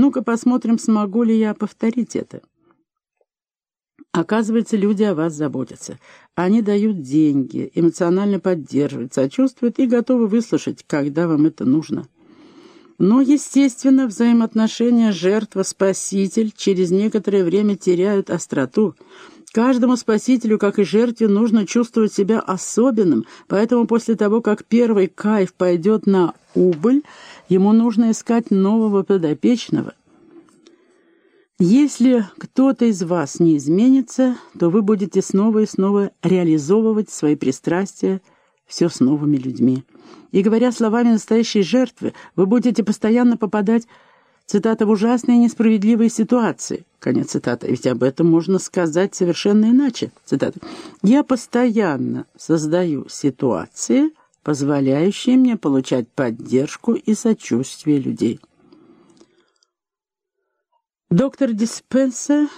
Ну-ка посмотрим, смогу ли я повторить это. Оказывается, люди о вас заботятся. Они дают деньги, эмоционально поддерживают, сочувствуют и готовы выслушать, когда вам это нужно. Но, естественно, взаимоотношения жертва-спаситель через некоторое время теряют остроту. Каждому спасителю, как и жертве, нужно чувствовать себя особенным, поэтому после того, как первый кайф пойдет на убыль, ему нужно искать нового подопечного. Если кто-то из вас не изменится, то вы будете снова и снова реализовывать свои пристрастия все с новыми людьми. И говоря словами настоящей жертвы, вы будете постоянно попадать, цитата, в ужасные несправедливые ситуации. Конец цитаты. Ведь об этом можно сказать совершенно иначе. Цитата. «Я постоянно создаю ситуации, позволяющие мне получать поддержку и сочувствие людей». Доктор Диспенса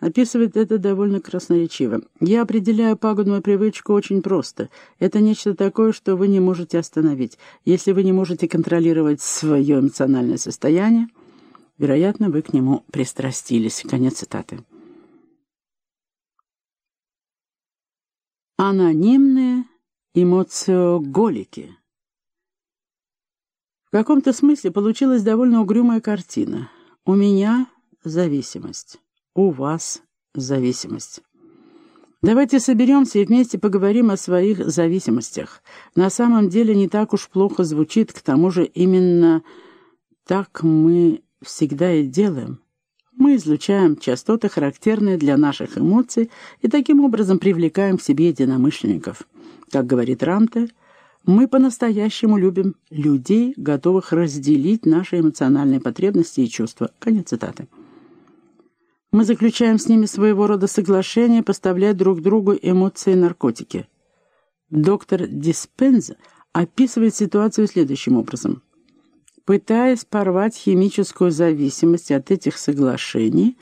описывает это довольно красноречиво. «Я определяю пагубную привычку очень просто. Это нечто такое, что вы не можете остановить. Если вы не можете контролировать свое эмоциональное состояние, вероятно, вы к нему пристрастились». Конец цитаты. Анонимные эмоциоголики. В каком-то смысле получилась довольно угрюмая картина. У меня зависимость. У вас зависимость. Давайте соберемся и вместе поговорим о своих зависимостях. На самом деле не так уж плохо звучит, к тому же именно так мы всегда и делаем. Мы излучаем частоты, характерные для наших эмоций, и таким образом привлекаем к себе единомышленников. Как говорит Рамте, мы по-настоящему любим людей, готовых разделить наши эмоциональные потребности и чувства. Конец цитаты. Мы заключаем с ними своего рода соглашение поставлять друг другу эмоции и наркотики. Доктор Диспенза описывает ситуацию следующим образом. Пытаясь порвать химическую зависимость от этих соглашений,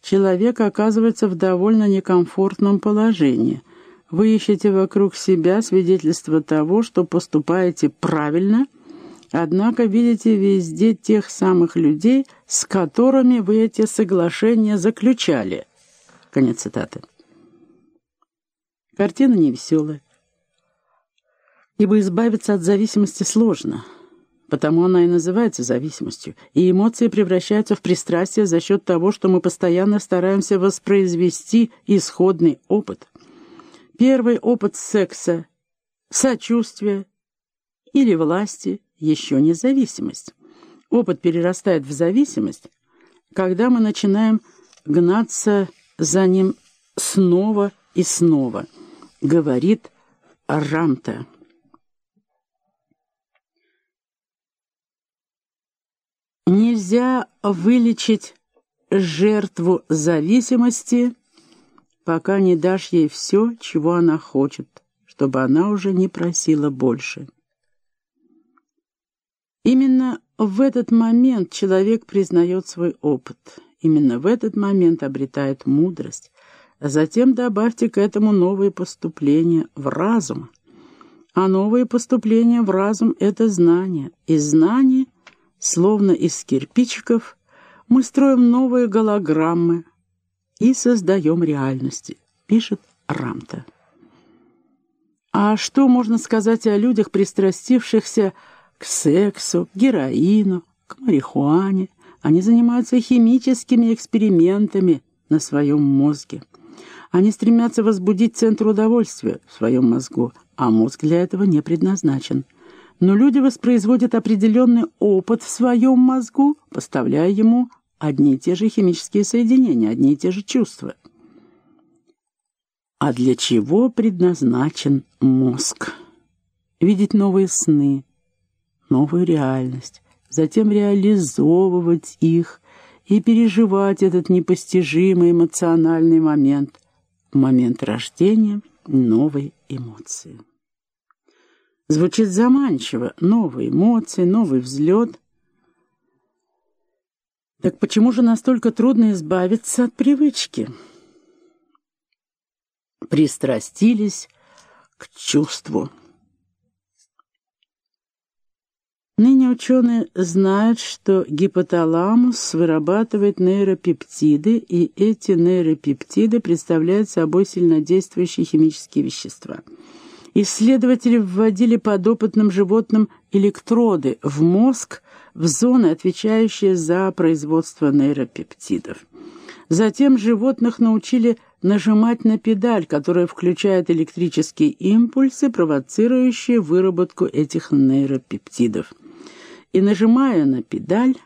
человек оказывается в довольно некомфортном положении. Вы ищете вокруг себя свидетельство того, что поступаете правильно – Однако видите везде тех самых людей, с которыми вы эти соглашения заключали. Конец цитаты. Картина невеселая. Ибо избавиться от зависимости сложно, потому она и называется зависимостью, и эмоции превращаются в пристрастие за счет того, что мы постоянно стараемся воспроизвести исходный опыт. Первый опыт секса, сочувствия или власти – еще не зависимость. Опыт перерастает в зависимость, когда мы начинаем гнаться за ним снова и снова, говорит Рамта. Нельзя вылечить жертву зависимости, пока не дашь ей все, чего она хочет, чтобы она уже не просила больше. Именно в этот момент человек признает свой опыт. Именно в этот момент обретает мудрость. А затем добавьте к этому новые поступления в разум. А новые поступления в разум — это знания. И знания, словно из кирпичиков, мы строим новые голограммы и создаем реальности, пишет Рамта. А что можно сказать о людях, пристрастившихся к сексу, к героину, к марихуане. Они занимаются химическими экспериментами на своем мозге. Они стремятся возбудить центр удовольствия в своем мозгу, а мозг для этого не предназначен. Но люди воспроизводят определенный опыт в своем мозгу, поставляя ему одни и те же химические соединения, одни и те же чувства. А для чего предназначен мозг? Видеть новые сны, новую реальность, затем реализовывать их и переживать этот непостижимый эмоциональный момент, момент рождения новой эмоции. Звучит заманчиво, новые эмоции, новый взлет. Так почему же настолько трудно избавиться от привычки? Пристрастились к чувству. Ныне ученые знают, что гипоталамус вырабатывает нейропептиды, и эти нейропептиды представляют собой сильнодействующие химические вещества. Исследователи вводили подопытным животным электроды в мозг, в зоны, отвечающие за производство нейропептидов. Затем животных научили нажимать на педаль, которая включает электрические импульсы, провоцирующие выработку этих нейропептидов и, нажимая на педаль,